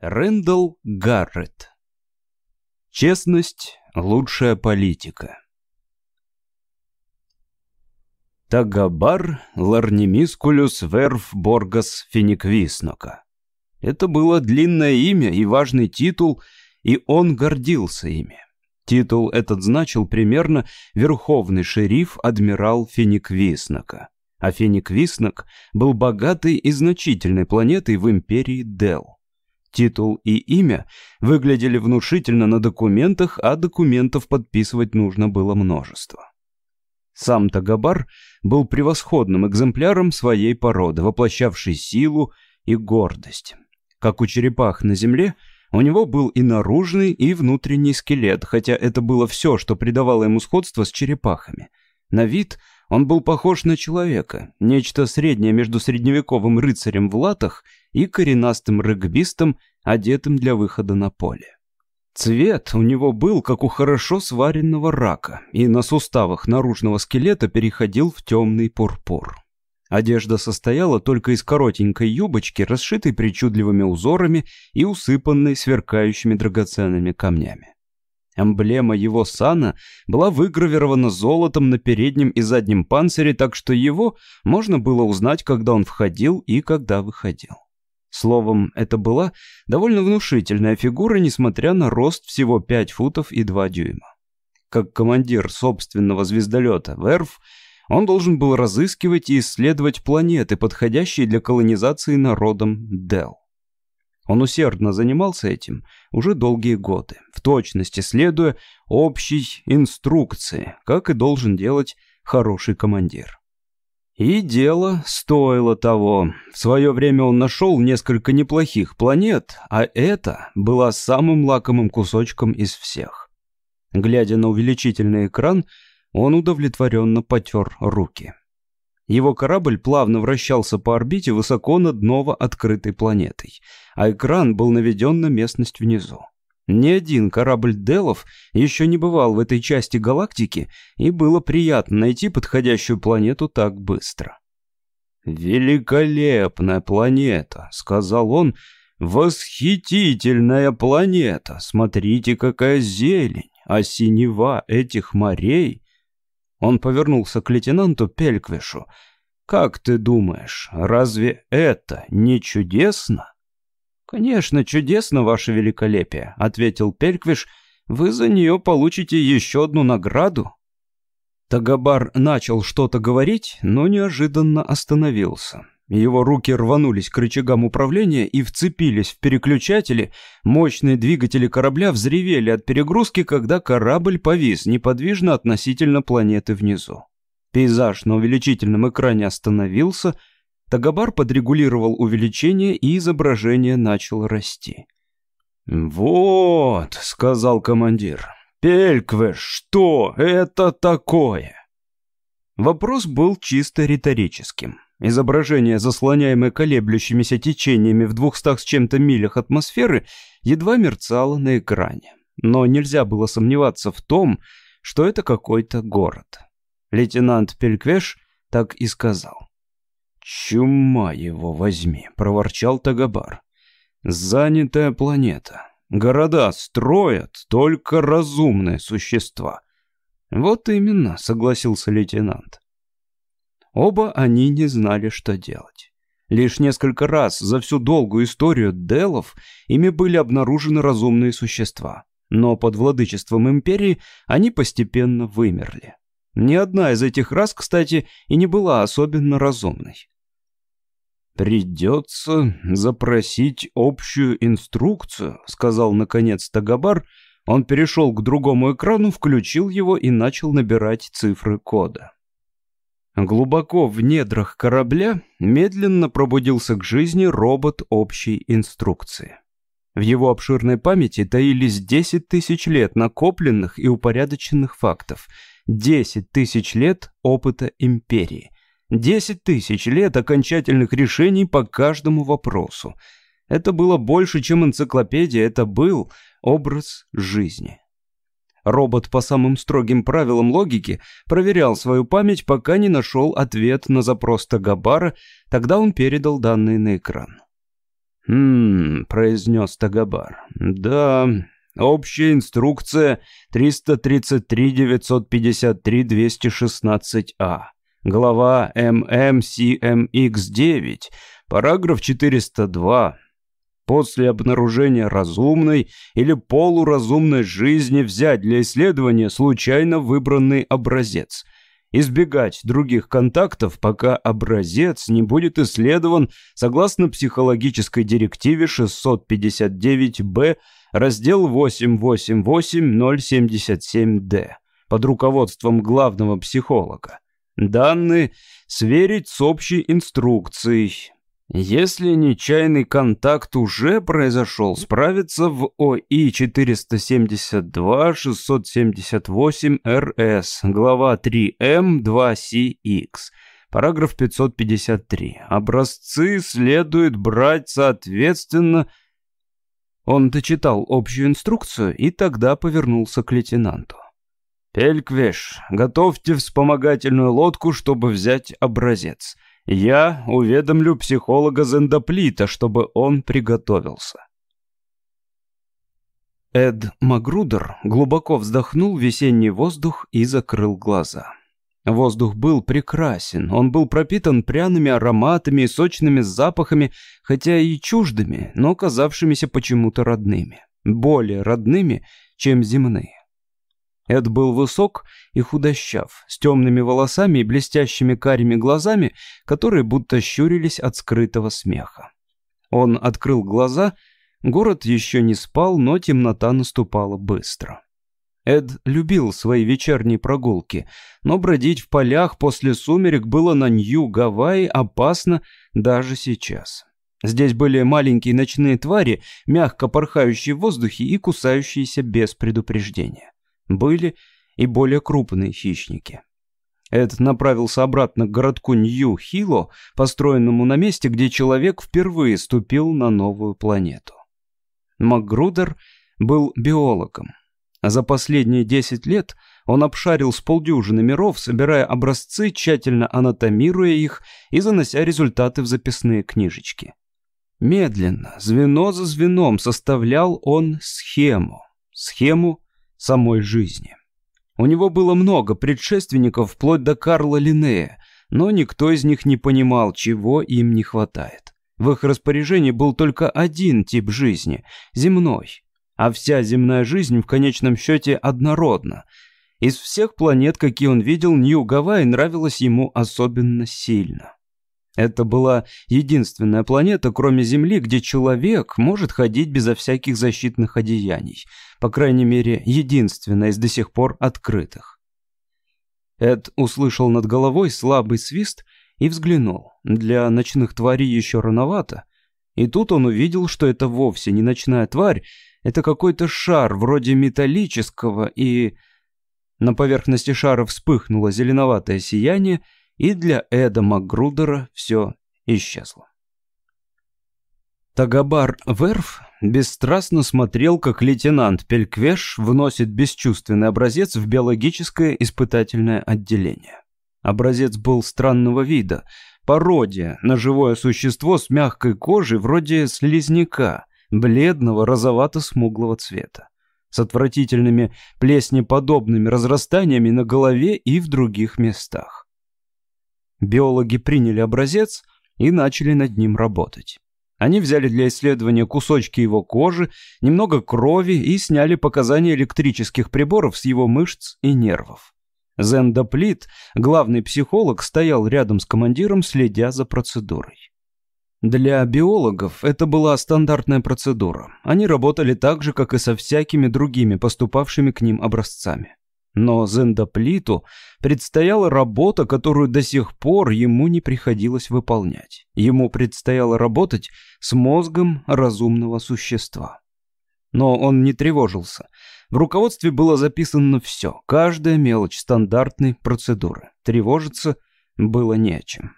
Рэндалл Гаррет. Честность – лучшая политика. Тагабар Ларнимискулюс Верф Боргас Финиквиснока. Это было длинное имя и важный титул, и он гордился ими. Титул этот значил примерно «Верховный шериф адмирал Финиквиснока». А Финиквиснок был богатой и значительной планетой в империи Дел. Титул и имя выглядели внушительно на документах, а документов подписывать нужно было множество. Сам Тагабар был превосходным экземпляром своей породы, воплощавшей силу и гордость. Как у черепах на земле, у него был и наружный, и внутренний скелет, хотя это было все, что придавало ему сходство с черепахами. На вид он был похож на человека, нечто среднее между средневековым рыцарем в латах и коренастым регбистом, одетым для выхода на поле. Цвет у него был, как у хорошо сваренного рака, и на суставах наружного скелета переходил в темный пурпур. Одежда состояла только из коротенькой юбочки, расшитой причудливыми узорами и усыпанной сверкающими драгоценными камнями. Эмблема его сана была выгравирована золотом на переднем и заднем панцире, так что его можно было узнать, когда он входил и когда выходил. Словом, это была довольно внушительная фигура, несмотря на рост всего 5 футов и 2 дюйма. Как командир собственного звездолета Верф, он должен был разыскивать и исследовать планеты, подходящие для колонизации народом Дел. Он усердно занимался этим уже долгие годы, в точности следуя общей инструкции, как и должен делать хороший командир. И дело стоило того. В свое время он нашел несколько неплохих планет, а это была самым лакомым кусочком из всех. Глядя на увеличительный экран, он удовлетворенно потер руки. Его корабль плавно вращался по орбите высоко над новооткрытой планетой, а экран был наведен на местность внизу. Ни один корабль Делов еще не бывал в этой части галактики, и было приятно найти подходящую планету так быстро. «Великолепная планета», — сказал он, — «восхитительная планета, смотрите, какая зелень, а синева этих морей...» Он повернулся к лейтенанту Пельквишу. «Как ты думаешь, разве это не чудесно?» «Конечно, чудесно, ваше великолепие», — ответил Пельквиш. «Вы за нее получите еще одну награду». Тагабар начал что-то говорить, но неожиданно остановился. Его руки рванулись к рычагам управления и вцепились в переключатели. Мощные двигатели корабля взревели от перегрузки, когда корабль повис неподвижно относительно планеты внизу. Пейзаж на увеличительном экране остановился — Тагабар подрегулировал увеличение, и изображение начало расти. «Вот», — сказал командир, — «Пельквеш, что это такое?» Вопрос был чисто риторическим. Изображение, заслоняемое колеблющимися течениями в двухстах с чем-то милях атмосферы, едва мерцало на экране. Но нельзя было сомневаться в том, что это какой-то город. Лейтенант Пельквеш так и сказал. «Чума его возьми», — проворчал Тагабар. «Занятая планета. Города строят только разумные существа». «Вот именно», — согласился лейтенант. Оба они не знали, что делать. Лишь несколько раз за всю долгую историю Делов ими были обнаружены разумные существа. Но под владычеством империи они постепенно вымерли. Ни одна из этих рас, кстати, и не была особенно разумной. «Придется запросить общую инструкцию», — сказал наконец Тагабар. Он перешел к другому экрану, включил его и начал набирать цифры кода. Глубоко в недрах корабля медленно пробудился к жизни робот общей инструкции. В его обширной памяти таились 10 тысяч лет накопленных и упорядоченных фактов, 10 тысяч лет опыта империи — Десять тысяч лет окончательных решений по каждому вопросу. Это было больше, чем энциклопедия, это был образ жизни. Робот по самым строгим правилам логики проверял свою память, пока не нашел ответ на запрос Тагабара, тогда он передал данные на экран. «Хм...» — произнес Тагабар. «Да, общая инструкция 333-953-216А. Глава ММСМХ9, параграф 402. После обнаружения разумной или полуразумной жизни взять для исследования случайно выбранный образец – избегать других контактов, пока образец не будет исследован согласно психологической директиве 659-Б, раздел 888-077-Д под руководством главного психолога. Данные сверить с общей инструкцией. Если нечаянный контакт уже произошел, справиться в ОИ 472-678-РС, глава 3М 2CX, параграф 553. Образцы следует брать соответственно... Он дочитал общую инструкцию и тогда повернулся к лейтенанту. «Пельквеш, готовьте вспомогательную лодку, чтобы взять образец». Я уведомлю психолога Зендоплита, чтобы он приготовился. Эд Магрудер глубоко вздохнул весенний воздух и закрыл глаза. Воздух был прекрасен, он был пропитан пряными ароматами и сочными запахами, хотя и чуждыми, но казавшимися почему-то родными. Более родными, чем земные. Эд был высок и худощав, с темными волосами и блестящими карими глазами, которые будто щурились от скрытого смеха. Он открыл глаза, город еще не спал, но темнота наступала быстро. Эд любил свои вечерние прогулки, но бродить в полях после сумерек было на Нью-Гавайи опасно даже сейчас. Здесь были маленькие ночные твари, мягко порхающие в воздухе и кусающиеся без предупреждения. Были и более крупные хищники. Эд направился обратно к городку Нью-Хило, построенному на месте, где человек впервые ступил на новую планету. Макгрудер был биологом. За последние 10 лет он обшарил с полдюжины миров, собирая образцы, тщательно анатомируя их и занося результаты в записные книжечки. Медленно, звено за звеном составлял он схему. Схему самой жизни. У него было много предшественников вплоть до Карла Линнея, но никто из них не понимал, чего им не хватает. В их распоряжении был только один тип жизни – земной. А вся земная жизнь в конечном счете однородна. Из всех планет, какие он видел, Нью-Гавайи нравилась ему особенно сильно. Это была единственная планета, кроме Земли, где человек может ходить безо всяких защитных одеяний. По крайней мере, единственная из до сих пор открытых. Эд услышал над головой слабый свист и взглянул. Для ночных тварей еще рановато. И тут он увидел, что это вовсе не ночная тварь, это какой-то шар вроде металлического, и... На поверхности шара вспыхнуло зеленоватое сияние, и для Эда Макгрудера все исчезло. Тагабар Верф бесстрастно смотрел, как лейтенант Пельквеш вносит бесчувственный образец в биологическое испытательное отделение. Образец был странного вида, пародия на живое существо с мягкой кожей вроде слизняка, бледного розовато-смуглого цвета, с отвратительными плеснеподобными разрастаниями на голове и в других местах. Биологи приняли образец и начали над ним работать. Они взяли для исследования кусочки его кожи, немного крови и сняли показания электрических приборов с его мышц и нервов. Зендоплит, главный психолог, стоял рядом с командиром, следя за процедурой. Для биологов это была стандартная процедура. Они работали так же, как и со всякими другими поступавшими к ним образцами. Но Зендоплиту предстояла работа, которую до сих пор ему не приходилось выполнять. Ему предстояло работать с мозгом разумного существа. Но он не тревожился. В руководстве было записано все, каждая мелочь стандартной процедуры. Тревожиться было не о чем.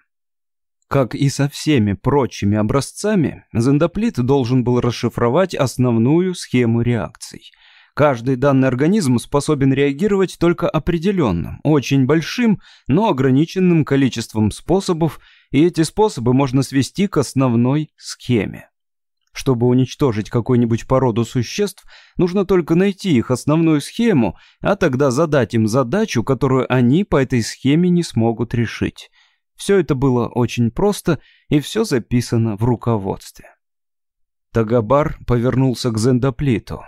Как и со всеми прочими образцами, зендоплит должен был расшифровать основную схему реакций – Каждый данный организм способен реагировать только определенным, очень большим, но ограниченным количеством способов, и эти способы можно свести к основной схеме. Чтобы уничтожить какую-нибудь породу существ, нужно только найти их основную схему, а тогда задать им задачу, которую они по этой схеме не смогут решить. Все это было очень просто, и все записано в руководстве. Тагабар повернулся к Зендоплиту.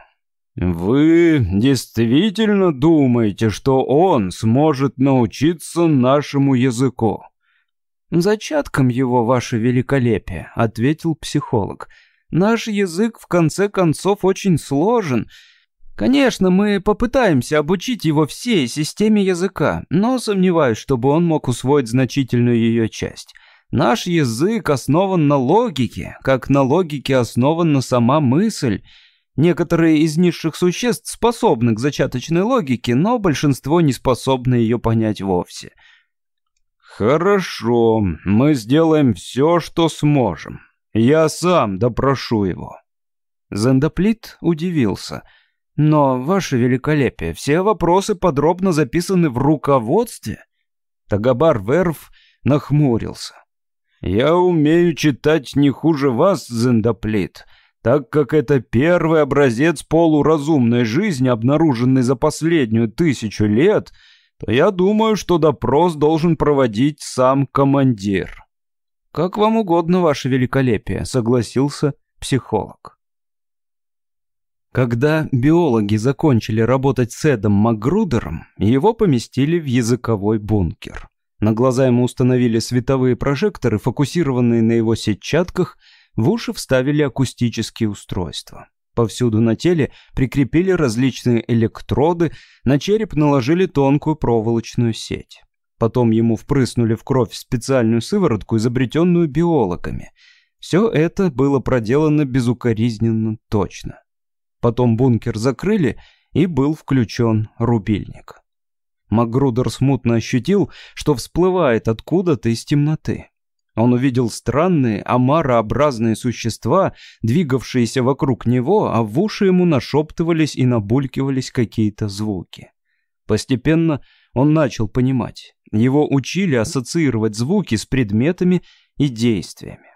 «Вы действительно думаете, что он сможет научиться нашему языку?» «Зачатком его, ваше великолепие», — ответил психолог. «Наш язык, в конце концов, очень сложен. Конечно, мы попытаемся обучить его всей системе языка, но сомневаюсь, чтобы он мог усвоить значительную ее часть. Наш язык основан на логике, как на логике основана сама мысль». Некоторые из низших существ способны к зачаточной логике, но большинство не способны ее понять вовсе. «Хорошо, мы сделаем все, что сможем. Я сам допрошу его». Зендоплит удивился. «Но, ваше великолепие, все вопросы подробно записаны в руководстве?» Тагабар Верф нахмурился. «Я умею читать не хуже вас, Зендоплит, так как это первый образец полуразумной жизни, обнаруженный за последнюю тысячу лет», то я думаю, что допрос должен проводить сам командир. Как вам угодно, ваше великолепие, согласился психолог. Когда биологи закончили работать с Эдом Макгрудером, его поместили в языковой бункер. На глаза ему установили световые прожекторы, фокусированные на его сетчатках, в уши вставили акустические устройства. Повсюду на теле прикрепили различные электроды, на череп наложили тонкую проволочную сеть. Потом ему впрыснули в кровь специальную сыворотку, изобретенную биологами. Все это было проделано безукоризненно точно. Потом бункер закрыли, и был включен рубильник. Макгрудер смутно ощутил, что всплывает откуда-то из темноты. Он увидел странные, омарообразные существа, двигавшиеся вокруг него, а в уши ему нашептывались и набулькивались какие-то звуки. Постепенно он начал понимать. Его учили ассоциировать звуки с предметами и действиями.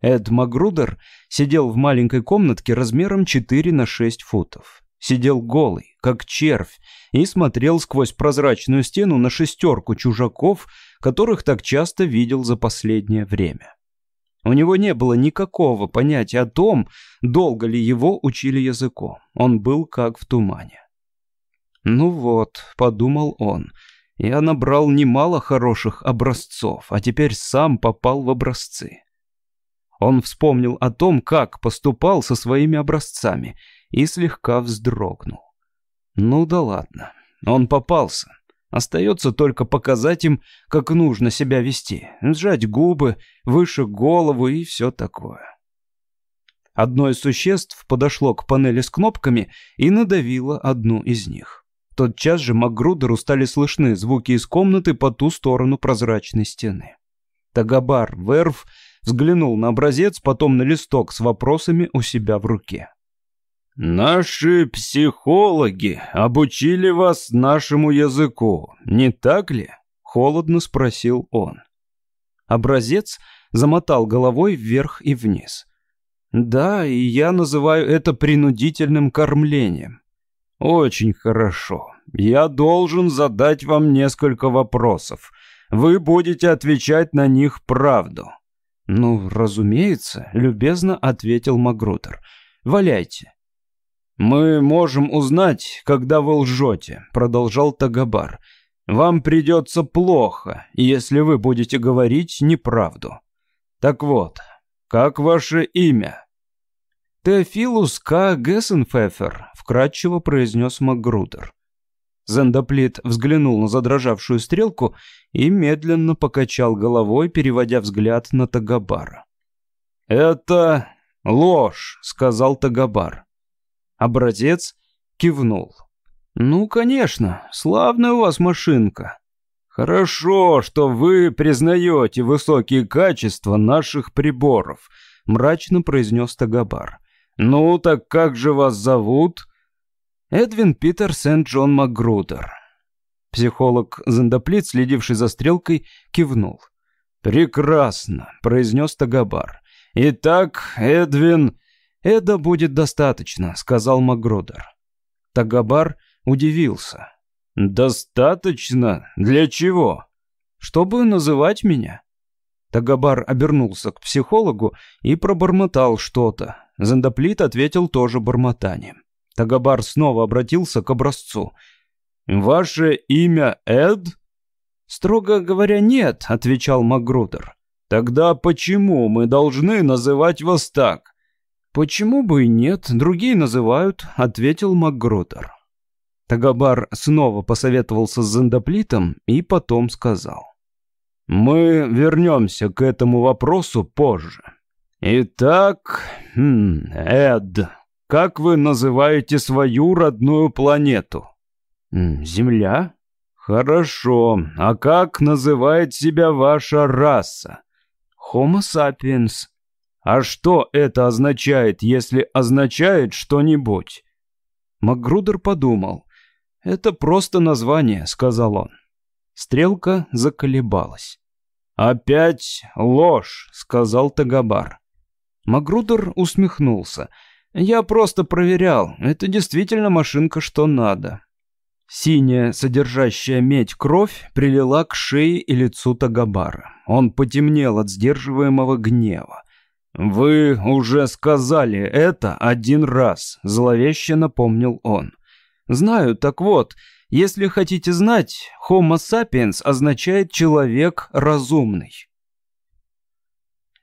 Эд Магрудер сидел в маленькой комнатке размером 4 на 6 футов. Сидел голый, как червь, и смотрел сквозь прозрачную стену на шестерку чужаков, которых так часто видел за последнее время. У него не было никакого понятия о том, долго ли его учили языку. Он был как в тумане. «Ну вот», — подумал он, — «я набрал немало хороших образцов, а теперь сам попал в образцы». Он вспомнил о том, как поступал со своими образцами, и слегка вздрогнул. «Ну да ладно, он попался. Остается только показать им, как нужно себя вести. Сжать губы, выше голову и все такое. Одно из существ подошло к панели с кнопками и надавило одну из них. Тотчас же Макгрудеру стали слышны звуки из комнаты по ту сторону прозрачной стены. Тагабар Верф взглянул на образец, потом на листок с вопросами у себя в руке. «Наши психологи обучили вас нашему языку, не так ли?» — холодно спросил он. Образец замотал головой вверх и вниз. «Да, и я называю это принудительным кормлением». «Очень хорошо. Я должен задать вам несколько вопросов. Вы будете отвечать на них правду». «Ну, разумеется», — любезно ответил Магрутер. «Валяйте». «Мы можем узнать, когда вы лжете», — продолжал Тагабар. «Вам придется плохо, если вы будете говорить неправду. Так вот, как ваше имя?» «Теофилус К. Гессенфефер», — вкратчиво произнес Макгрудер. Зендоплит взглянул на задрожавшую стрелку и медленно покачал головой, переводя взгляд на Тагабара. «Это ложь», — сказал Тагабар. Образец кивнул. «Ну, конечно, славная у вас машинка. Хорошо, что вы признаете высокие качества наших приборов», мрачно произнес Тагабар. «Ну, так как же вас зовут?» «Эдвин Питер Сент-Джон Макгрудер». Психолог Зендоплит, следивший за стрелкой, кивнул. «Прекрасно», — произнес Тагабар. Итак, Эдвин...» «Эда будет достаточно», — сказал Магродер. Тагабар удивился. «Достаточно? Для чего?» «Чтобы называть меня». Тагабар обернулся к психологу и пробормотал что-то. Зендоплит ответил тоже бормотанием. Тагабар снова обратился к образцу. «Ваше имя Эд?» «Строго говоря, нет», — отвечал Магрудер. «Тогда почему мы должны называть вас так?» «Почему бы и нет, другие называют», — ответил Магрудер. Тагабар снова посоветовался с Зендоплитом и потом сказал. «Мы вернемся к этому вопросу позже. Итак, хм, Эд, как вы называете свою родную планету?» «Земля?» «Хорошо. А как называет себя ваша раса?» «Homo sapiens». «А что это означает, если означает что-нибудь?» Макгрудер подумал. «Это просто название», — сказал он. Стрелка заколебалась. «Опять ложь», — сказал Тагабар. Магрудер усмехнулся. «Я просто проверял. Это действительно машинка, что надо». Синяя, содержащая медь кровь, прилила к шее и лицу Тагабара. Он потемнел от сдерживаемого гнева. «Вы уже сказали это один раз», — зловеще напомнил он. Знаю, так вот, если хотите знать, Homo sapiens означает «человек разумный».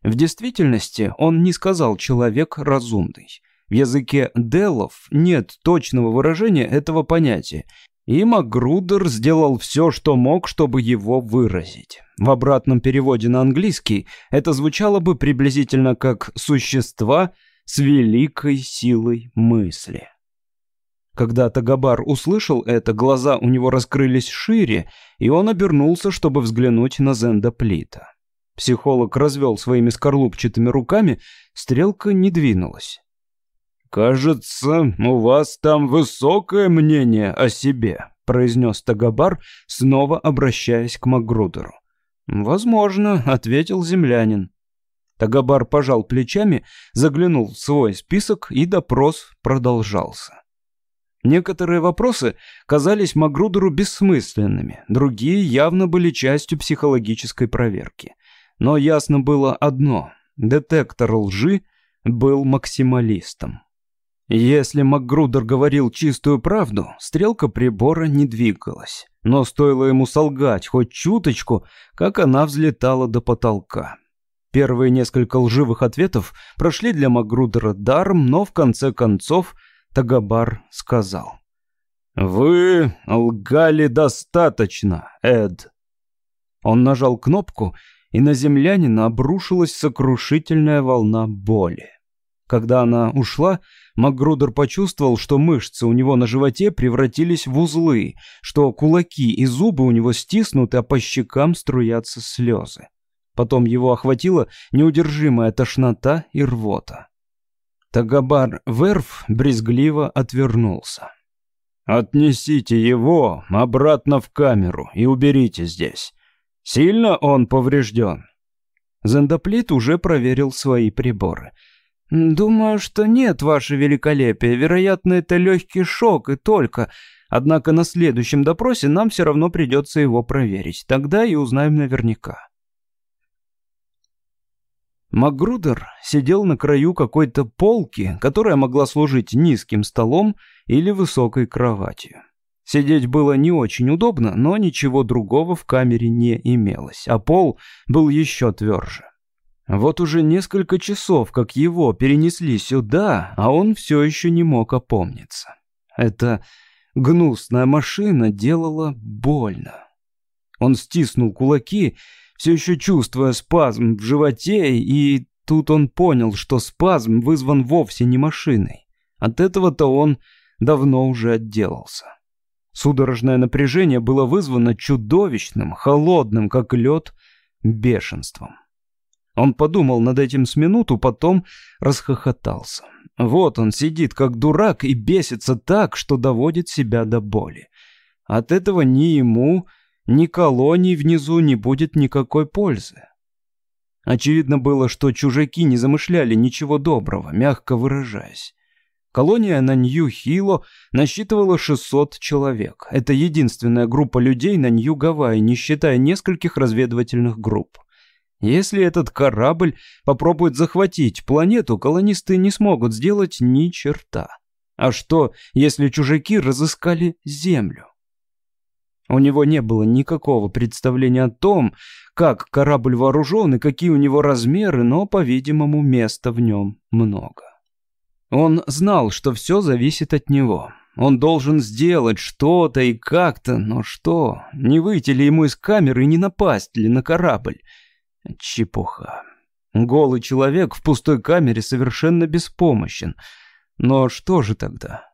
В действительности он не сказал «человек разумный». В языке делов нет точного выражения этого понятия, и Макгрудер сделал все, что мог, чтобы его выразить. В обратном переводе на английский это звучало бы приблизительно как «существа с великой силой мысли». Когда Тагабар услышал это, глаза у него раскрылись шире, и он обернулся, чтобы взглянуть на Зенда Плита. Психолог развел своими скорлупчатыми руками, стрелка не двинулась. «Кажется, у вас там высокое мнение о себе», — произнес Тагабар, снова обращаясь к Магрудеру. «Возможно», — ответил землянин. Тагабар пожал плечами, заглянул в свой список, и допрос продолжался. Некоторые вопросы казались Магрудеру бессмысленными, другие явно были частью психологической проверки. Но ясно было одно – детектор лжи был максималистом. Если Макгрудер говорил чистую правду, стрелка прибора не двигалась. Но стоило ему солгать хоть чуточку, как она взлетала до потолка. Первые несколько лживых ответов прошли для Макгрудера даром, но в конце концов – Тагабар сказал. «Вы лгали достаточно, Эд». Он нажал кнопку, и на землянина обрушилась сокрушительная волна боли. Когда она ушла, Макгрудер почувствовал, что мышцы у него на животе превратились в узлы, что кулаки и зубы у него стиснуты, а по щекам струятся слезы. Потом его охватила неудержимая тошнота и рвота. Тагабар Верф брезгливо отвернулся. «Отнесите его обратно в камеру и уберите здесь. Сильно он поврежден?» Зендоплит уже проверил свои приборы. «Думаю, что нет, ваше великолепие. Вероятно, это легкий шок и только. Однако на следующем допросе нам все равно придется его проверить. Тогда и узнаем наверняка». Магрудер сидел на краю какой-то полки, которая могла служить низким столом или высокой кроватью. Сидеть было не очень удобно, но ничего другого в камере не имелось, а пол был еще тверже. Вот уже несколько часов, как его перенесли сюда, а он все еще не мог опомниться. Эта гнусная машина делала больно. Он стиснул кулаки все еще чувствуя спазм в животе, и тут он понял, что спазм вызван вовсе не машиной. От этого-то он давно уже отделался. Судорожное напряжение было вызвано чудовищным, холодным, как лед, бешенством. Он подумал над этим с минуту, потом расхохотался. Вот он сидит как дурак и бесится так, что доводит себя до боли. От этого ни ему, ни колонии внизу не будет никакой пользы. Очевидно было, что чужаки не замышляли ничего доброго, мягко выражаясь. Колония на Нью-Хило насчитывала 600 человек. Это единственная группа людей на Нью-Гавайи, не считая нескольких разведывательных групп. Если этот корабль попробует захватить планету, колонисты не смогут сделать ни черта. А что, если чужаки разыскали Землю? У него не было никакого представления о том, как корабль вооружен и какие у него размеры, но, по-видимому, места в нем много. Он знал, что все зависит от него. Он должен сделать что-то и как-то, но что? Не выйти ли ему из камеры и не напасть ли на корабль? Чепуха. Голый человек в пустой камере совершенно беспомощен. Но что же тогда?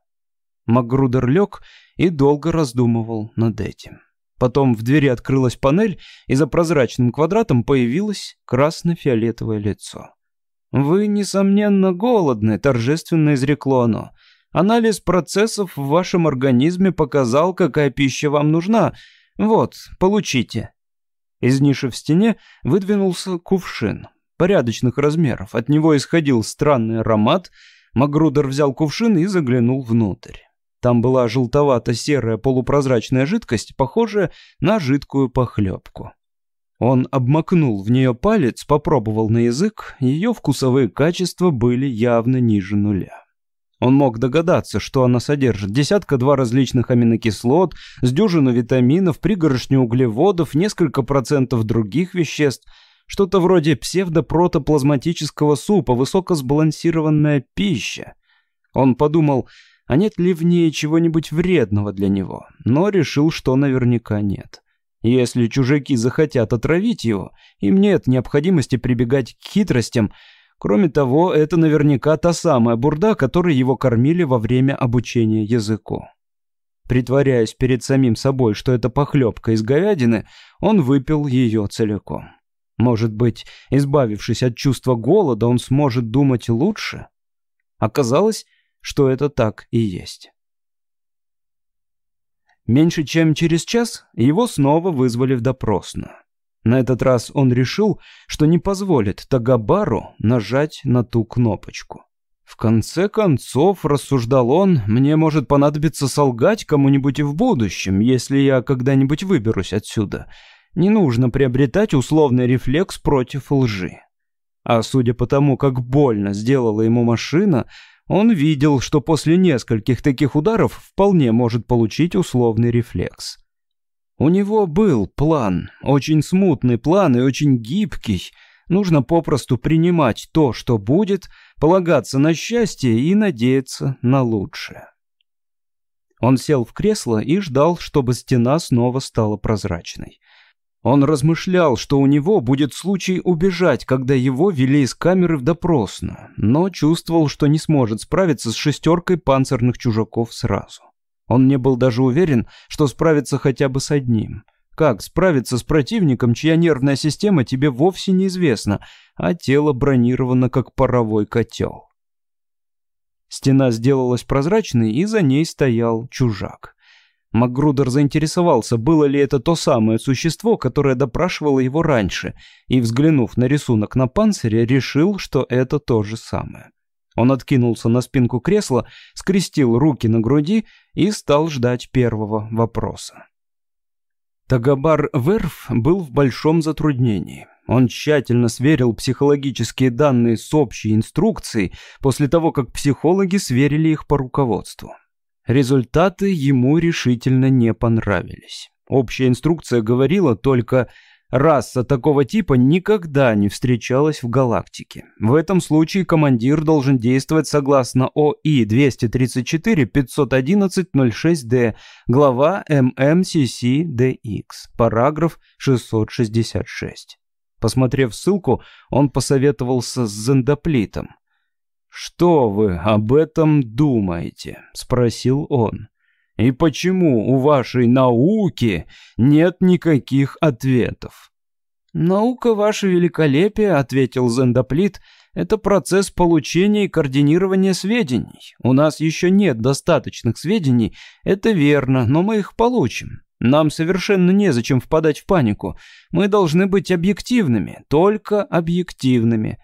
Макгрудер лег и долго раздумывал над этим. Потом в двери открылась панель, и за прозрачным квадратом появилось красно-фиолетовое лицо. «Вы, несомненно, голодны», — торжественно изрекло оно. «Анализ процессов в вашем организме показал, какая пища вам нужна. Вот, получите». Из ниши в стене выдвинулся кувшин порядочных размеров. От него исходил странный аромат. Магрудер взял кувшин и заглянул внутрь. Там была желтовато-серая полупрозрачная жидкость, похожая на жидкую похлебку. Он обмакнул в нее палец, попробовал на язык, ее вкусовые качества были явно ниже нуля. Он мог догадаться, что она содержит десятка-два различных аминокислот, с дюжину витаминов, пригоршню углеводов, несколько процентов других веществ, что-то вроде псевдопротоплазматического супа, высокосбалансированная пища. Он подумал, а нет ли в ней чего-нибудь вредного для него, но решил, что наверняка нет. Если чужаки захотят отравить его, им нет необходимости прибегать к хитростям. Кроме того, это наверняка та самая бурда, которой его кормили во время обучения языку. Притворяясь перед самим собой, что это похлебка из говядины, он выпил ее целиком. Может быть, избавившись от чувства голода, он сможет думать лучше? Оказалось, что это так и есть. Меньше чем через час его снова вызвали в допросную. На этот раз он решил, что не позволит Тагабару нажать на ту кнопочку. В конце концов, рассуждал он, мне может понадобиться солгать кому-нибудь и в будущем, если я когда-нибудь выберусь отсюда. Не нужно приобретать условный рефлекс против лжи. А судя по тому, как больно сделала ему машина, он видел, что после нескольких таких ударов вполне может получить условный рефлекс. У него был план, очень смутный план и очень гибкий. Нужно попросту принимать то, что будет, полагаться на счастье и надеяться на лучшее. Он сел в кресло и ждал, чтобы стена снова стала прозрачной. Он размышлял, что у него будет случай убежать, когда его вели из камеры в допросную, но чувствовал, что не сможет справиться с шестеркой панцирных чужаков сразу. Он не был даже уверен, что справится хотя бы с одним. Как справиться с противником, чья нервная система тебе вовсе неизвестна, а тело бронировано как паровой котел? Стена сделалась прозрачной, и за ней стоял чужак. Макгрудер заинтересовался, было ли это то самое существо, которое допрашивало его раньше, и, взглянув на рисунок на панцире, решил, что это то же самое. Он откинулся на спинку кресла, скрестил руки на груди и стал ждать первого вопроса. Тагабар Верф был в большом затруднении. Он тщательно сверил психологические данные с общей инструкцией после того, как психологи сверили их по руководству. Результаты ему решительно не понравились. Общая инструкция говорила только Раса такого типа никогда не встречалась в галактике. В этом случае командир должен действовать согласно ОИ 234-511-06-Д, глава ММСС-ДХ, параграф 666. Посмотрев ссылку, он посоветовался с зендоплитом. «Что вы об этом думаете?» — спросил он. «И почему у вашей науки нет никаких ответов?» «Наука, ваше великолепие», — ответил Зендоплит, — «это процесс получения и координирования сведений. У нас еще нет достаточных сведений, это верно, но мы их получим. Нам совершенно незачем впадать в панику. Мы должны быть объективными, только объективными.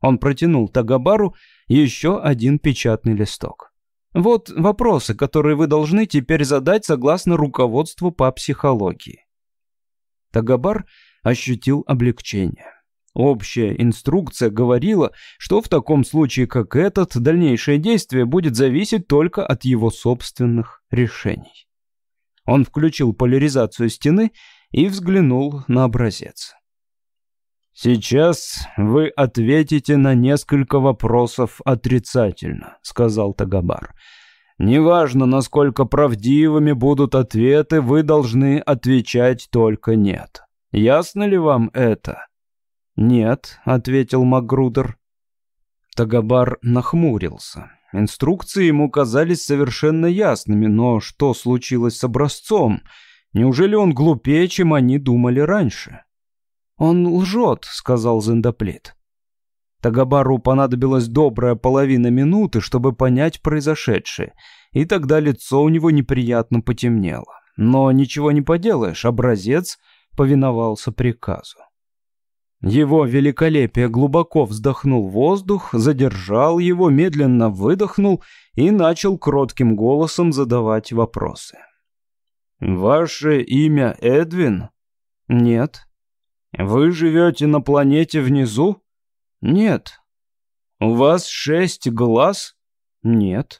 Он протянул Тагабару еще один печатный листок. Вот вопросы, которые вы должны теперь задать согласно руководству по психологии. Тагабар ощутил облегчение. Общая инструкция говорила, что в таком случае, как этот, дальнейшее действие будет зависеть только от его собственных решений. Он включил поляризацию стены и взглянул на образец. «Сейчас вы ответите на несколько вопросов отрицательно», — сказал Тагабар. «Неважно, насколько правдивыми будут ответы, вы должны отвечать только «нет». Ясно ли вам это?» «Нет», — ответил Макгрудер. Тагабар нахмурился. Инструкции ему казались совершенно ясными, но что случилось с образцом? Неужели он глупее, чем они думали раньше? «Он лжет», — сказал Зендоплит. Тагабару понадобилась добрая половина минуты, чтобы понять произошедшее, и тогда лицо у него неприятно потемнело. Но ничего не поделаешь, образец повиновался приказу. Его великолепие глубоко вздохнул воздух, задержал его, медленно выдохнул и начал кротким голосом задавать вопросы. «Ваше имя Эдвин?» «Нет». «Вы живете на планете внизу?» «Нет». «У вас шесть глаз?» «Нет».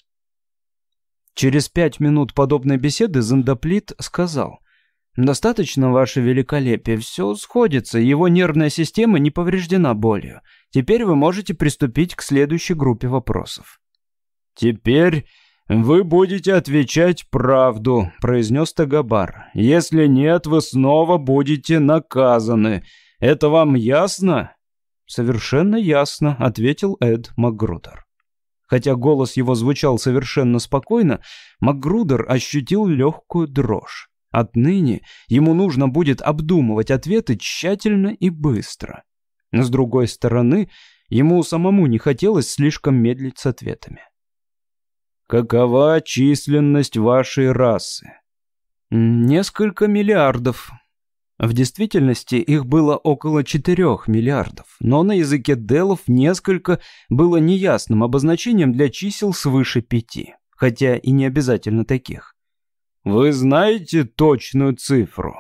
Через пять минут подобной беседы Зендоплит сказал. «Достаточно, ваше великолепие, все сходится, его нервная система не повреждена болью. Теперь вы можете приступить к следующей группе вопросов». «Теперь вы будете отвечать правду», — произнес Тагабар. «Если нет, вы снова будете наказаны. Это вам ясно?» «Совершенно ясно», — ответил Эд Макгрудер. Хотя голос его звучал совершенно спокойно, Макгрудер ощутил легкую дрожь. Отныне ему нужно будет обдумывать ответы тщательно и быстро. С другой стороны, ему самому не хотелось слишком медлить с ответами. «Какова численность вашей расы?» «Несколько миллиардов». В действительности их было около четырех миллиардов, но на языке делов несколько было неясным обозначением для чисел свыше пяти, хотя и не обязательно таких. «Вы знаете точную цифру?»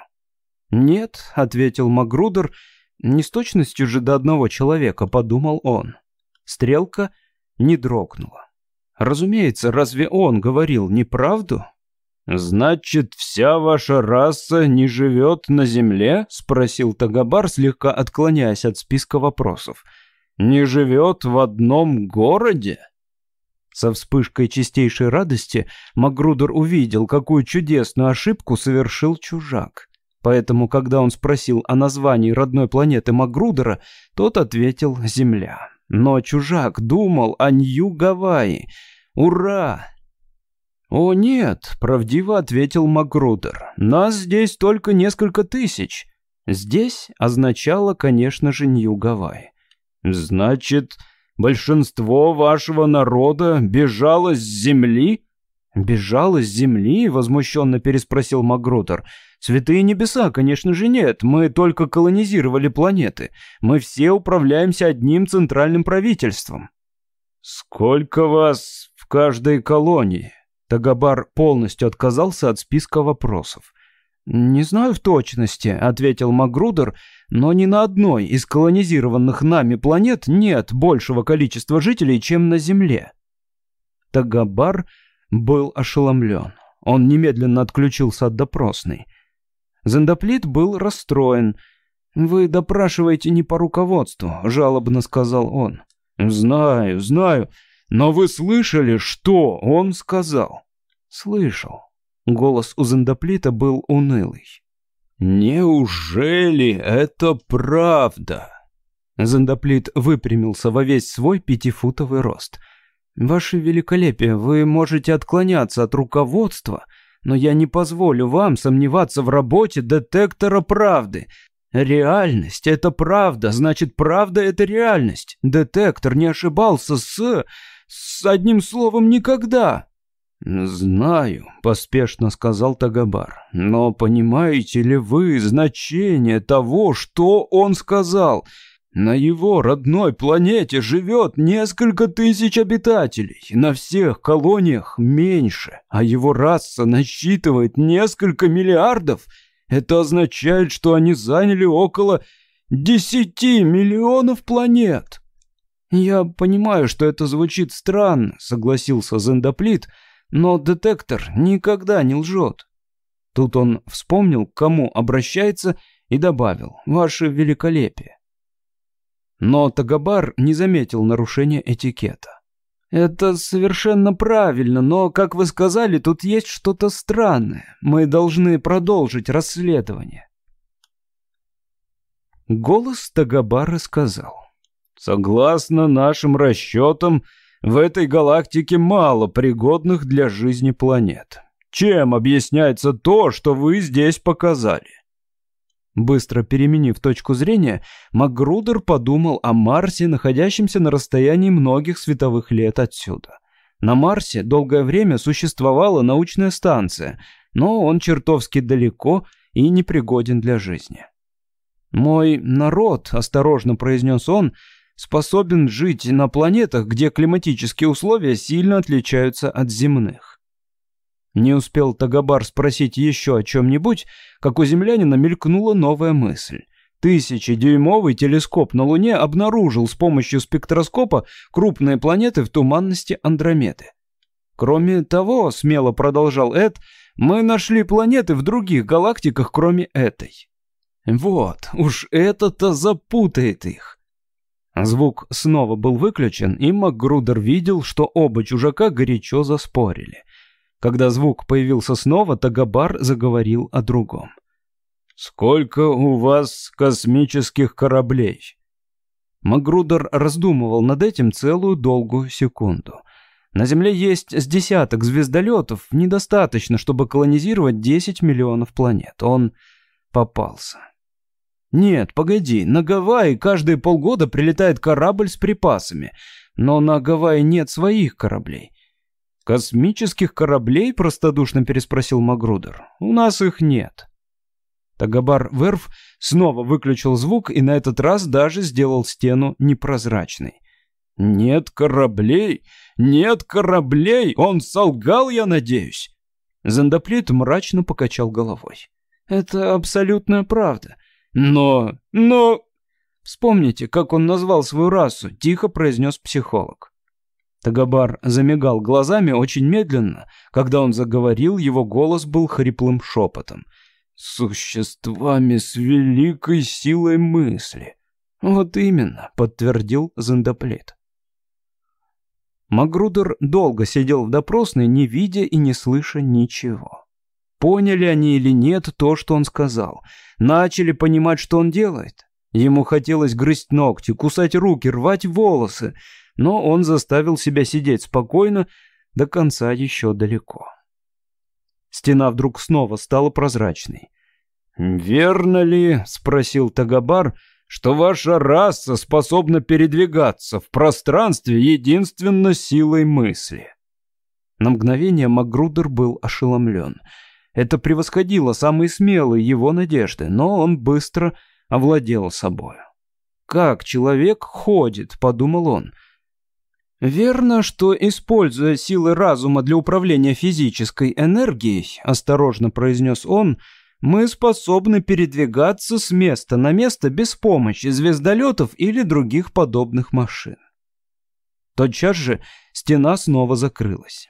«Нет», — ответил Магрудер, — «не с точностью же до одного человека», — подумал он. Стрелка не дрогнула. Разумеется, разве он говорил неправду? «Значит, вся ваша раса не живет на земле?» — спросил Тагабар, слегка отклоняясь от списка вопросов. «Не живет в одном городе?» Со вспышкой чистейшей радости Магрудер увидел, какую чудесную ошибку совершил чужак. Поэтому, когда он спросил о названии родной планеты Магрудера, тот ответил «Земля». Но чужак думал о Нью-Гавайи. Ура! «О нет», — правдиво ответил Магрудер, — «нас здесь только несколько тысяч». «Здесь» означало, конечно же, Нью-Гавайи. «Значит, Большинство вашего народа бежало с земли?» «Бежало с земли?» — возмущенно переспросил Магротер. «Святые небеса, конечно же, нет. Мы только колонизировали планеты. Мы все управляемся одним центральным правительством». «Сколько вас в каждой колонии?» Тагабар полностью отказался от списка вопросов. «Не знаю в точности», — ответил Магрудер, «но ни на одной из колонизированных нами планет нет большего количества жителей, чем на Земле». Тагабар был ошеломлен. Он немедленно отключился от допросной. Зендоплит был расстроен. «Вы допрашиваете не по руководству», — жалобно сказал он. «Знаю, знаю, но вы слышали, что он сказал?» «Слышал». Голос у Зендоплита был унылый. «Неужели это правда?» Зендоплит выпрямился во весь свой пятифутовый рост. «Ваше великолепие, вы можете отклоняться от руководства, но я не позволю вам сомневаться в работе детектора правды. Реальность — это правда, значит, правда — это реальность. Детектор не ошибался с... с одним словом никогда». «Знаю», — поспешно сказал Тагабар. «Но понимаете ли вы значение того, что он сказал? На его родной планете живет несколько тысяч обитателей, на всех колониях меньше, а его раса насчитывает несколько миллиардов. Это означает, что они заняли около десяти миллионов планет». «Я понимаю, что это звучит странно», — согласился Зендоплит, — но детектор никогда не лжет. Тут он вспомнил, к кому обращается, и добавил «Ваше великолепие». Но Тагабар не заметил нарушения этикета. «Это совершенно правильно, но, как вы сказали, тут есть что-то странное. Мы должны продолжить расследование». Голос Тагабара сказал. «Согласно нашим расчетам, в этой галактике мало пригодных для жизни планет. Чем объясняется то, что вы здесь показали? Быстро переменив точку зрения, Макгрудер подумал о Марсе, находящемся на расстоянии многих световых лет отсюда. На Марсе долгое время существовала научная станция, но он чертовски далеко и непригоден для жизни. «Мой народ», — осторожно произнес он, — способен жить на планетах, где климатические условия сильно отличаются от земных. Не успел Тагабар спросить еще о чем-нибудь, как у землянина мелькнула новая мысль. Тысячедюймовый телескоп на Луне обнаружил с помощью спектроскопа крупные планеты в туманности Андромеды. Кроме того, смело продолжал Эд, мы нашли планеты в других галактиках, кроме этой. Вот, уж это-то запутает их. Звук снова был выключен, и Макгрудер видел, что оба чужака горячо заспорили. Когда звук появился снова, Тагабар заговорил о другом. «Сколько у вас космических кораблей?» Магрудер раздумывал над этим целую долгую секунду. На Земле есть с десяток звездолетов, недостаточно, чтобы колонизировать 10 миллионов планет. Он попался. Нет, погоди, на Гавайи каждые полгода прилетает корабль с припасами, но на Гавайи нет своих кораблей. Космических кораблей, простодушно переспросил Магрудер. У нас их нет. Тагабар Верф снова выключил звук и на этот раз даже сделал стену непрозрачной. «Нет кораблей! Нет кораблей! Он солгал, я надеюсь!» Зандоплит мрачно покачал головой. «Это абсолютная правда. Но... но... Вспомните, как он назвал свою расу, тихо произнес психолог. Тагабар замигал глазами очень медленно. Когда он заговорил, его голос был хриплым шепотом. «Существами с великой силой мысли». «Вот именно», — подтвердил Зендоплет. Магрудер долго сидел в допросной, не видя и не слыша ничего. Поняли они или нет то, что он сказал. Начали понимать, что он делает. Ему хотелось грызть ногти, кусать руки, рвать волосы, но он заставил себя сидеть спокойно, до конца еще далеко. Стена вдруг снова стала прозрачной. «Верно ли, — спросил Тагабар, — что ваша раса способна передвигаться в пространстве единственно силой мысли?» На мгновение Магрудер был ошеломлен — это превосходило самые смелые его надежды, но он быстро овладел собой. «Как человек ходит», — подумал он. «Верно, что, используя силы разума для управления физической энергией», — осторожно произнес он, — «мы способны передвигаться с места на место без помощи звездолетов или других подобных машин». Тотчас же стена снова закрылась.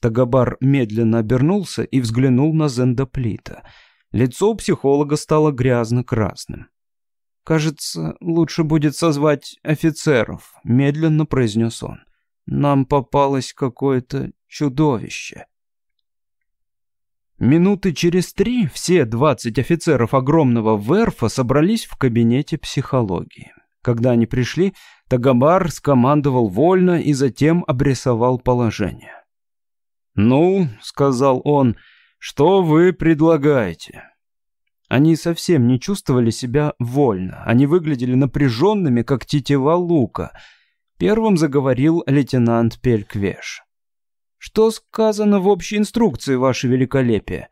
Тагабар медленно обернулся и взглянул на Зендоплита. Лицо у психолога стало грязно-красным. «Кажется, лучше будет созвать офицеров», — медленно произнес он. «Нам попалось какое-то чудовище». Минуты через три все двадцать офицеров огромного верфа собрались в кабинете психологии. Когда они пришли, Тагабар скомандовал вольно и затем обрисовал положение. «Ну, — сказал он, — что вы предлагаете?» Они совсем не чувствовали себя вольно. Они выглядели напряженными, как тетива лука. Первым заговорил лейтенант Пельквеш. Что сказано в общей инструкции, ваше великолепие?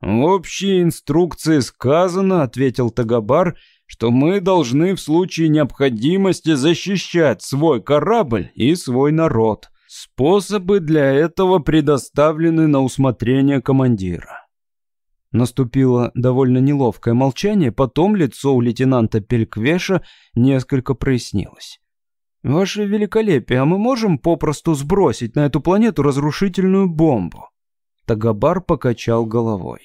В общей инструкции сказано, ответил Тагабар, что мы должны в случае необходимости защищать свой корабль и свой народ. Способы для этого предоставлены на усмотрение командира. Наступило довольно неловкое молчание, потом лицо у лейтенанта Пельквеша несколько прояснилось. «Ваше великолепие, а мы можем попросту сбросить на эту планету разрушительную бомбу?» Тагабар покачал головой.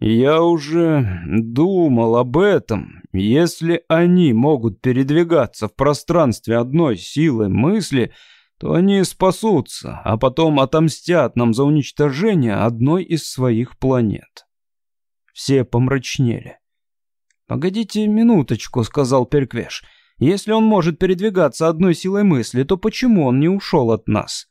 «Я уже думал об этом. Если они могут передвигаться в пространстве одной силы мысли, то они спасутся, а потом отомстят нам за уничтожение одной из своих планет». Все помрачнели. «Погодите минуточку», — сказал Перквеш. Если он может передвигаться одной силой мысли, то почему он не ушел от нас?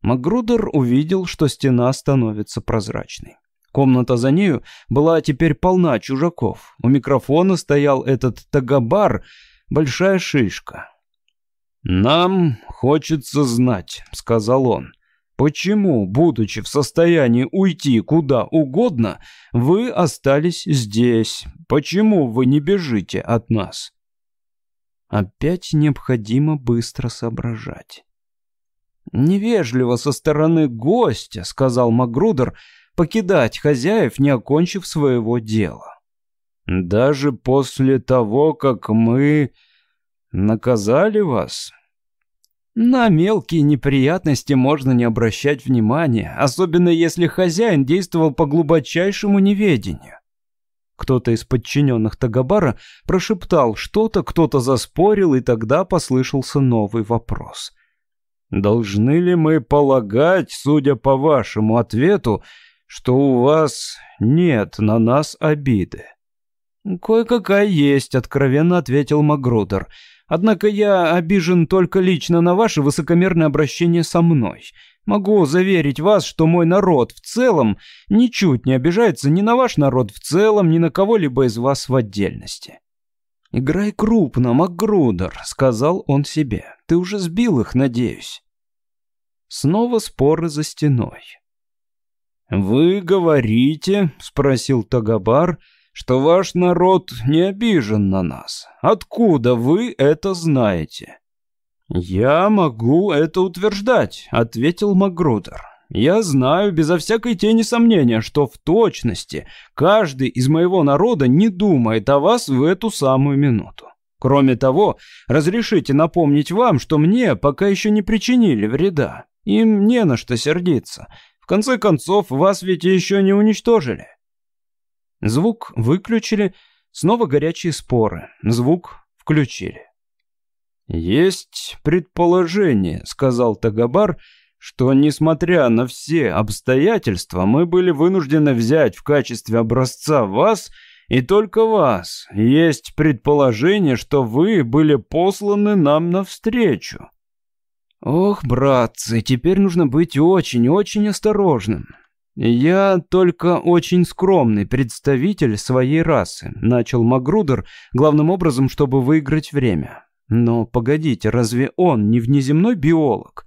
Магрудер увидел, что стена становится прозрачной. Комната за нею была теперь полна чужаков. У микрофона стоял этот тагабар, большая шишка. «Нам хочется знать», — сказал он, — «почему, будучи в состоянии уйти куда угодно, вы остались здесь? Почему вы не бежите от нас?» Опять необходимо быстро соображать. «Невежливо со стороны гостя», — сказал Магрудер, — «покидать хозяев, не окончив своего дела». «Даже после того, как мы наказали вас?» На мелкие неприятности можно не обращать внимания, особенно если хозяин действовал по глубочайшему неведению. Кто-то из подчиненных Тагабара прошептал что-то, кто-то заспорил, и тогда послышался новый вопрос. «Должны ли мы полагать, судя по вашему ответу, что у вас нет на нас обиды?» «Кое-какая есть», — откровенно ответил Магрудер. «Однако я обижен только лично на ваше высокомерное обращение со мной. Могу заверить вас, что мой народ в целом ничуть не обижается ни на ваш народ в целом, ни на кого-либо из вас в отдельности. «Играй крупно, Макгрудер», — сказал он себе. «Ты уже сбил их, надеюсь». Снова споры за стеной. «Вы говорите, — спросил Тагабар, — что ваш народ не обижен на нас. Откуда вы это знаете?» «Я могу это утверждать», — ответил Магрудер. «Я знаю безо всякой тени сомнения, что в точности каждый из моего народа не думает о вас в эту самую минуту. Кроме того, разрешите напомнить вам, что мне пока еще не причинили вреда. Им не на что сердиться. В конце концов, вас ведь еще не уничтожили». Звук выключили, снова горячие споры. Звук включили. «Есть предположение», — сказал Тагабар, «что, несмотря на все обстоятельства, мы были вынуждены взять в качестве образца вас и только вас. Есть предположение, что вы были посланы нам навстречу». «Ох, братцы, теперь нужно быть очень-очень осторожным. «Я только очень скромный представитель своей расы», — начал Магрудер, главным образом, чтобы выиграть время. Но погодите, разве он не внеземной биолог?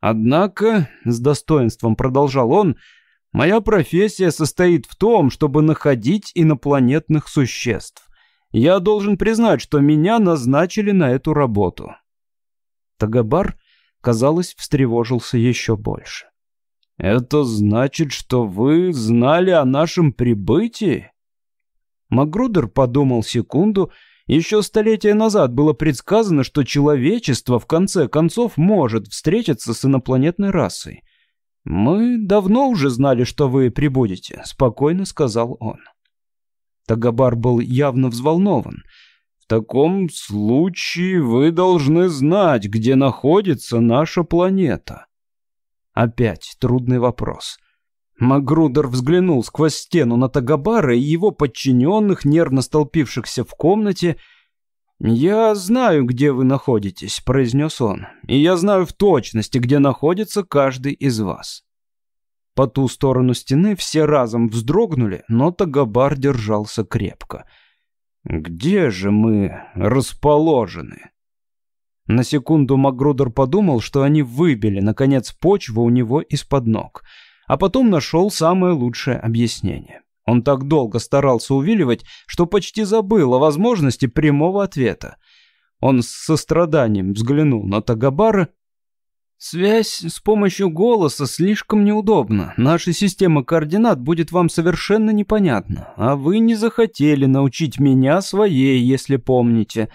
Однако, с достоинством продолжал он, моя профессия состоит в том, чтобы находить инопланетных существ. Я должен признать, что меня назначили на эту работу. Тагабар, казалось, встревожился еще больше. «Это значит, что вы знали о нашем прибытии?» Магрудер подумал секунду еще столетия назад было предсказано, что человечество в конце концов может встретиться с инопланетной расой. «Мы давно уже знали, что вы прибудете», — спокойно сказал он. Тагабар был явно взволнован. «В таком случае вы должны знать, где находится наша планета». Опять трудный вопрос. Магрудер взглянул сквозь стену на Тагабара и его подчиненных, нервно столпившихся в комнате. «Я знаю, где вы находитесь», — произнес он, — «и я знаю в точности, где находится каждый из вас». По ту сторону стены все разом вздрогнули, но Тагабар держался крепко. «Где же мы расположены?» На секунду Макгрудер подумал, что они выбили, наконец, почву у него из-под ног, а потом нашел самое лучшее объяснение. Он так долго старался увиливать, что почти забыл о возможности прямого ответа. Он с состраданием взглянул на Тагабара. «Связь с помощью голоса слишком неудобна. Наша система координат будет вам совершенно непонятна. А вы не захотели научить меня своей, если помните».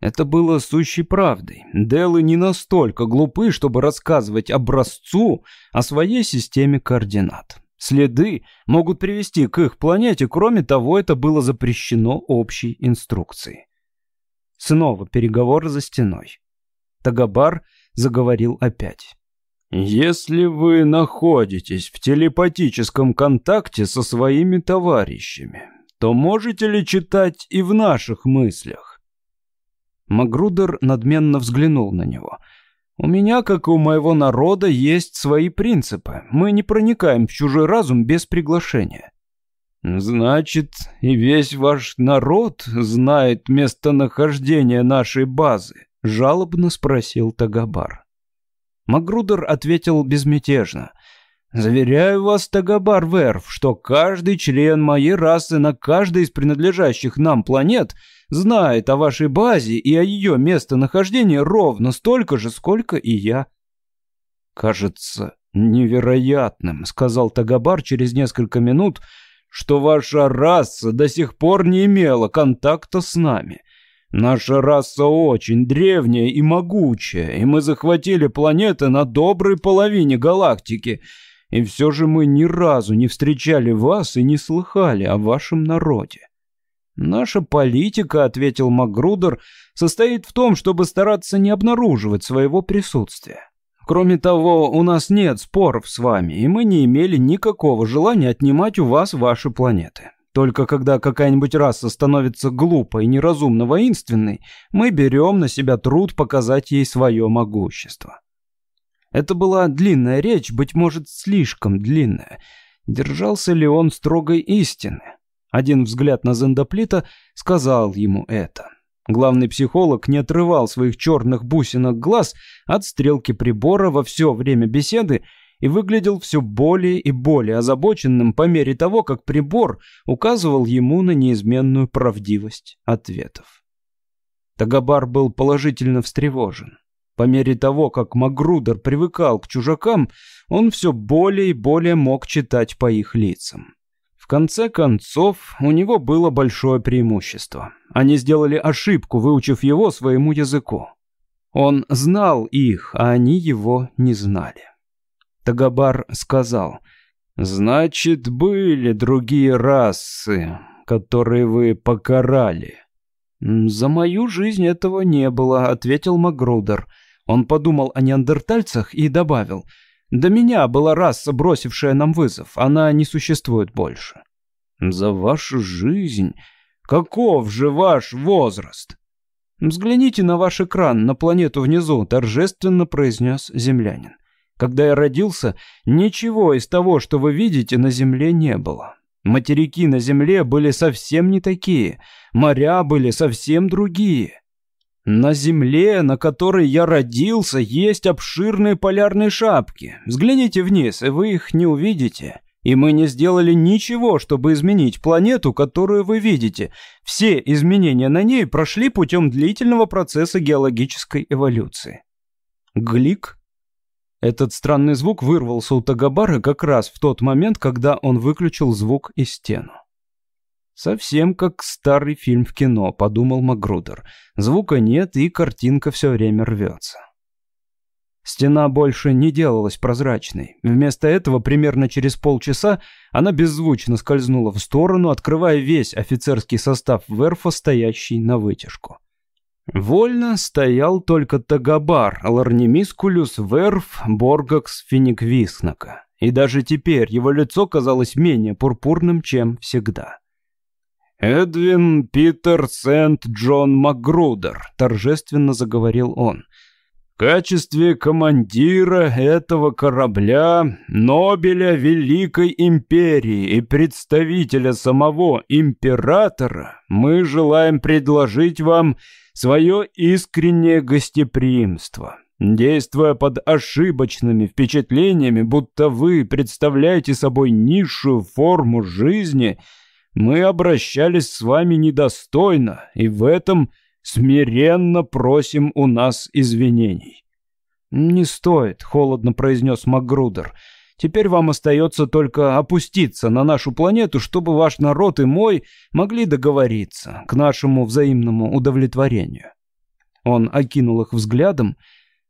Это было сущей правдой. Делы не настолько глупы, чтобы рассказывать образцу о своей системе координат. Следы могут привести к их планете, кроме того, это было запрещено общей инструкцией. Снова переговоры за стеной. Тагабар заговорил опять. «Если вы находитесь в телепатическом контакте со своими товарищами, то можете ли читать и в наших мыслях? Магрудер надменно взглянул на него. «У меня, как и у моего народа, есть свои принципы. Мы не проникаем в чужой разум без приглашения». «Значит, и весь ваш народ знает местонахождение нашей базы?» — жалобно спросил Тагабар. Магрудер ответил безмятежно. «Заверяю вас, Тагабар Верф, что каждый член моей расы на каждой из принадлежащих нам планет — знает о вашей базе и о ее местонахождении ровно столько же, сколько и я». «Кажется невероятным», — сказал Тагабар через несколько минут, «что ваша раса до сих пор не имела контакта с нами. Наша раса очень древняя и могучая, и мы захватили планеты на доброй половине галактики, и все же мы ни разу не встречали вас и не слыхали о вашем народе. «Наша политика», — ответил Макгрудер, — «состоит в том, чтобы стараться не обнаруживать своего присутствия. Кроме того, у нас нет споров с вами, и мы не имели никакого желания отнимать у вас ваши планеты. Только когда какая-нибудь раса становится глупой, неразумно воинственной, мы берем на себя труд показать ей свое могущество». Это была длинная речь, быть может, слишком длинная. Держался ли он строгой истины? Один взгляд на Зендоплита сказал ему это. Главный психолог не отрывал своих черных бусинок глаз от стрелки прибора во все время беседы и выглядел все более и более озабоченным по мере того, как прибор указывал ему на неизменную правдивость ответов. Тагабар был положительно встревожен. По мере того, как Магрудер привыкал к чужакам, он все более и более мог читать по их лицам конце концов, у него было большое преимущество. Они сделали ошибку, выучив его своему языку. Он знал их, а они его не знали. Тагабар сказал, «Значит, были другие расы, которые вы покарали». «За мою жизнь этого не было», — ответил Магрудер. Он подумал о неандертальцах и добавил, до меня была раса, бросившая нам вызов. Она не существует больше. За вашу жизнь? Каков же ваш возраст? Взгляните на ваш экран, на планету внизу, торжественно произнес землянин. Когда я родился, ничего из того, что вы видите, на Земле не было. Материки на Земле были совсем не такие, моря были совсем другие. На земле, на которой я родился, есть обширные полярные шапки. Взгляните вниз, и вы их не увидите. И мы не сделали ничего, чтобы изменить планету, которую вы видите. Все изменения на ней прошли путем длительного процесса геологической эволюции. Глик. Этот странный звук вырвался у Тагабара как раз в тот момент, когда он выключил звук и стену. «Совсем как старый фильм в кино», — подумал Магрудер. «Звука нет, и картинка все время рвется». Стена больше не делалась прозрачной. Вместо этого, примерно через полчаса, она беззвучно скользнула в сторону, открывая весь офицерский состав Верфа, стоящий на вытяжку. Вольно стоял только Тагабар, Ларнемискулюс, Верф, Боргакс, Финиквиснака. И даже теперь его лицо казалось менее пурпурным, чем всегда. «Эдвин Питер Сент Джон Макгрудер», — торжественно заговорил он. качестве командира этого корабля, Нобеля Великой Империи и представителя самого императора, мы желаем предложить вам свое искреннее гостеприимство. Действуя под ошибочными впечатлениями, будто вы представляете собой низшую форму жизни, мы обращались с вами недостойно, и в этом – смиренно просим у нас извинений». «Не стоит», — холодно произнес Макгрудер. «Теперь вам остается только опуститься на нашу планету, чтобы ваш народ и мой могли договориться к нашему взаимному удовлетворению». Он окинул их взглядом.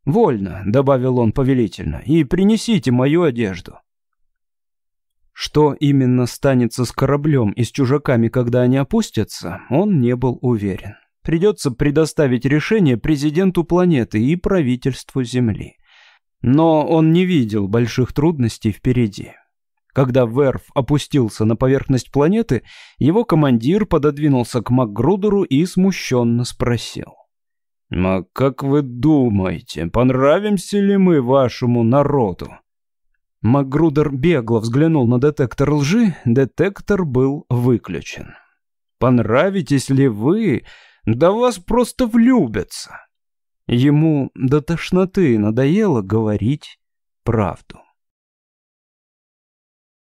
«Вольно», — добавил он повелительно, — «и принесите мою одежду». Что именно станется с кораблем и с чужаками, когда они опустятся, он не был уверен придется предоставить решение президенту планеты и правительству Земли. Но он не видел больших трудностей впереди. Когда Верф опустился на поверхность планеты, его командир пододвинулся к Макгрудеру и смущенно спросил. «А как вы думаете, понравимся ли мы вашему народу?» Макгрудер бегло взглянул на детектор лжи, детектор был выключен. «Понравитесь ли вы да вас просто влюбятся. Ему до тошноты надоело говорить правду.